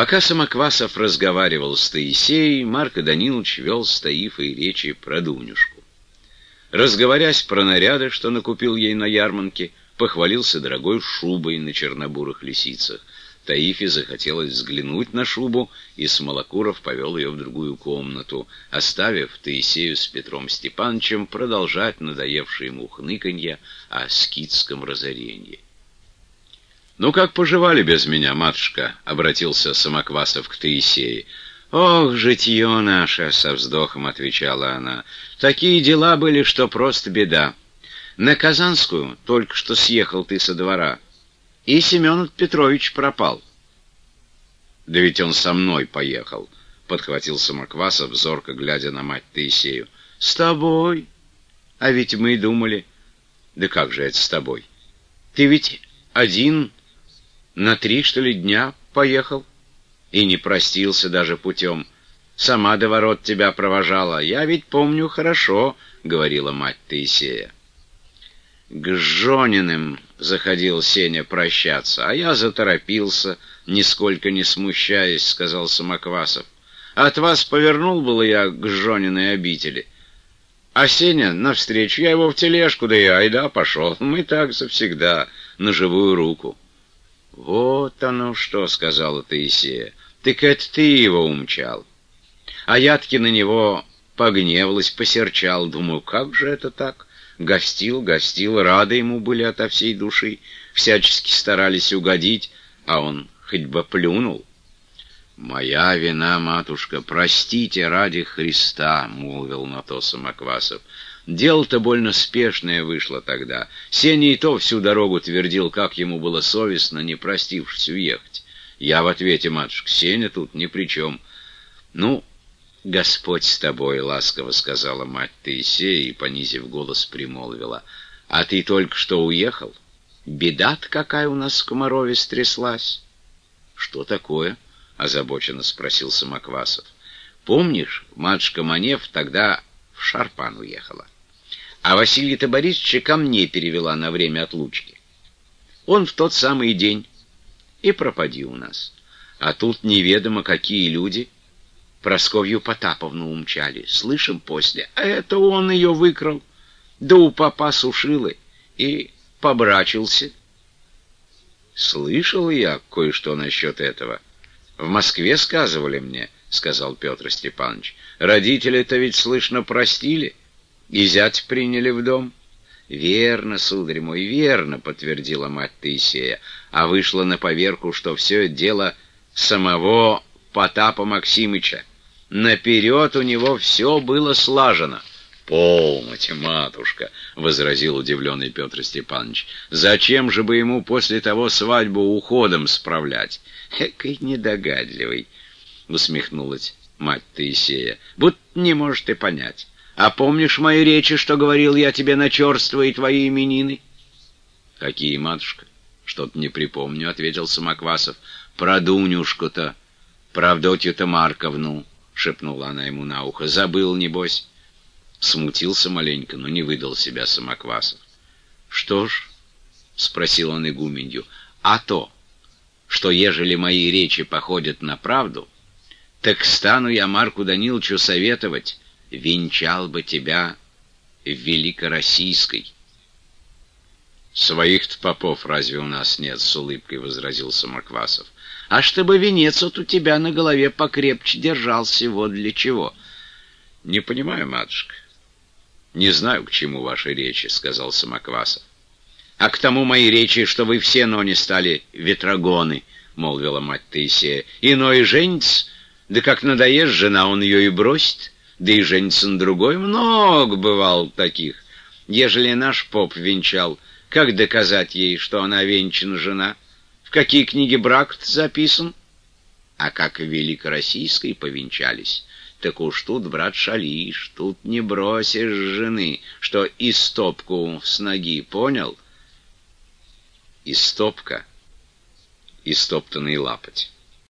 Пока Самоквасов разговаривал с Таисеей, Марко Данилович вел с Таифой речи про Дунюшку. Разговорясь про наряды, что накупил ей на ярмарке, похвалился дорогой шубой на чернобурых лисицах. Таифе захотелось взглянуть на шубу, и Смолокуров повел ее в другую комнату, оставив Таисею с Петром Степановичем продолжать надоевшее ему хныканье о скидском разорении. «Ну, как поживали без меня, матушка?» — обратился Самоквасов к Таисее. «Ох, житье наше!» — со вздохом отвечала она. «Такие дела были, что просто беда. На Казанскую только что съехал ты со двора, и Семен Петрович пропал». «Да ведь он со мной поехал», — подхватил Самоквасов, зорко глядя на мать Таисею. «С тобой? А ведь мы думали...» «Да как же это с тобой? Ты ведь один на три, что ли, дня поехал? И не простился даже путем. Сама до ворот тебя провожала. Я ведь помню хорошо, — говорила мать Таисея. К Жониным заходил Сеня прощаться, а я заторопился, нисколько не смущаясь, — сказал Самоквасов. От вас повернул было я к Жониной обители. А Сеня навстречу, я его в тележку, да и айда пошел. Мы так завсегда, на живую руку. «Вот оно что», — сказала Таисия. «Так это ты его умчал». А ядки на него погневалась, посерчал. Думаю, как же это так? Гостил, гостил, рады ему были ото всей души, всячески старались угодить, а он хоть бы плюнул. «Моя вина, матушка, простите ради Христа», — молвил на то Самоквасов. Дело-то больно спешное вышло тогда. Сеня и то всю дорогу твердил, как ему было совестно, не простившись, уехать. Я в ответе, матушка, Сеня тут ни при чем. Ну, Господь с тобой, — ласково сказала мать Таисея и, понизив голос, примолвила. А ты только что уехал? Беда-то какая у нас в Комарове стряслась. Что такое? — озабоченно спросил Самоквасов. Помнишь, матушка Манев тогда в Шарпан уехала. А Василия-то Борисовича ко мне перевела на время отлучки. Он в тот самый день и пропади у нас. А тут неведомо какие люди Просковью Потаповну умчали. Слышим после, а это он ее выкрал. Да у папа сушилы и побрачился. Слышал я кое-что насчет этого. В Москве сказывали мне —— сказал Петр Степанович. «Родители-то ведь, слышно, простили, и зять приняли в дом». «Верно, сударь мой, верно», — подтвердила мать Таисея, а вышло на поверку, что все дело самого Потапа Максимыча. Наперед у него все было слажено. «Полноте, матушка!» — возразил удивленный Петр Степанович. «Зачем же бы ему после того свадьбу уходом справлять?» «Экой недогадливый!» усмехнулась мать Таисея. «Будто не можешь ты понять. А помнишь мои речи, что говорил я тебе на черство и твои именины?» «Какие, матушка? Что-то не припомню», — ответил Самоквасов. «Про Дунюшку-то, про Авдотью-то Марковну», — шепнула она ему на ухо. «Забыл, небось». Смутился маленько, но не выдал себя Самоквасов. «Что ж?» — спросил он игуменью. «А то, что ежели мои речи походят на правду...» Так стану я Марку Даниловичу советовать, венчал бы тебя Великороссийской. «Своих-то попов разве у нас нет?» — с улыбкой возразил Самоквасов. «А чтобы венец вот у тебя на голове покрепче держался, вот для чего». «Не понимаю, матушка. Не знаю, к чему ваши речи», — сказал Самоквасов. «А к тому мои речи, что вы все, но не стали ветрогоны», — молвила мать Таисея. «Иной женится, да как надоест жена, он ее и бросит, да и женится на другой. Много бывал таких. Ежели наш поп венчал, как доказать ей, что она венчана жена? В какие книги брак записан? А как в Великороссийской повенчались, так уж тут, брат, шалишь, тут не бросишь жены, что и стопку с ноги, понял? И стопка, и стоптанный лапоть.